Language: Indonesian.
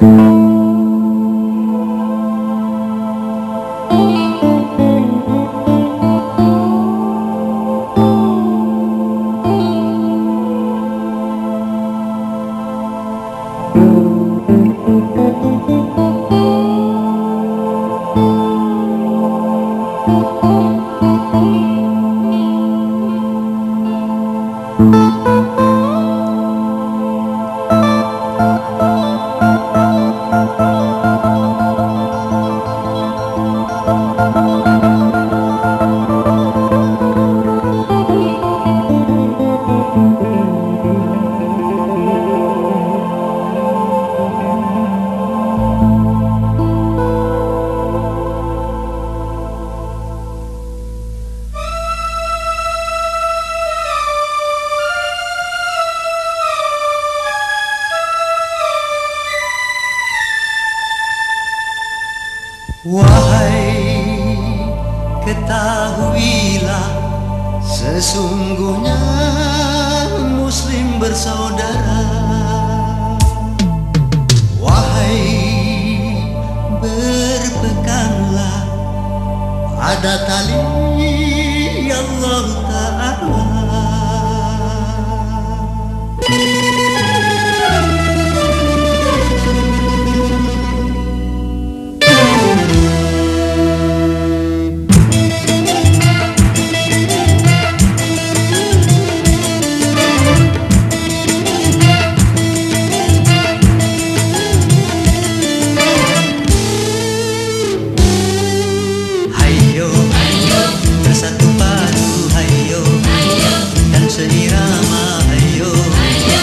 Wahai ketahuilah Sesungguhnya muslim bersaudara. Wahai berpeganglah pada tali you.